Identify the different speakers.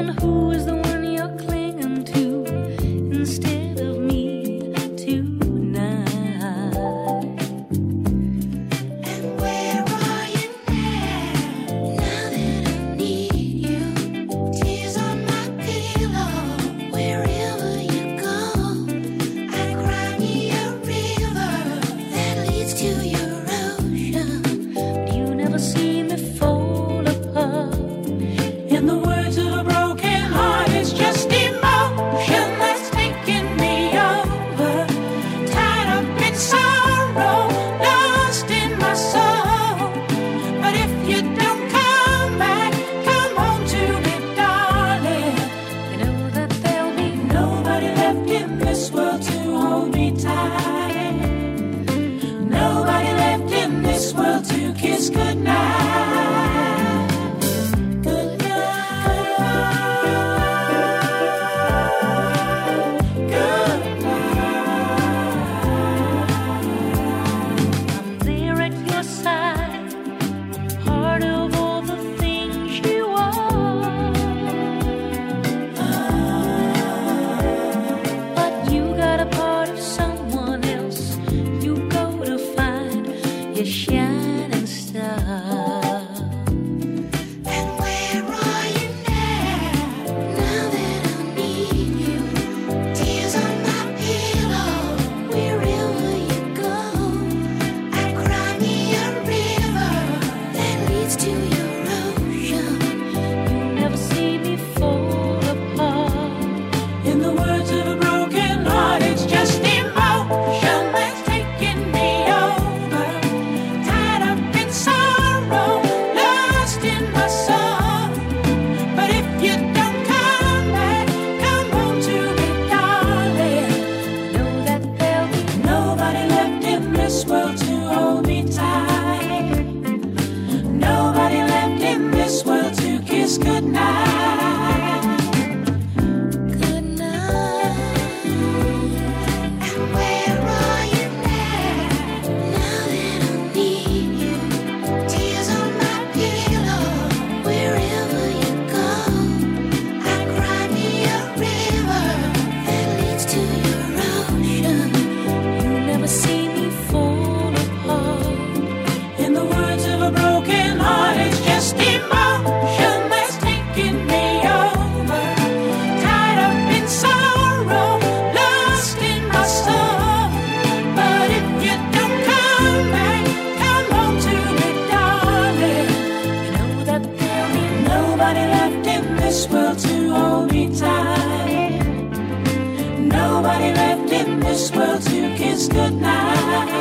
Speaker 1: and who is the one this world to kiss goodnight.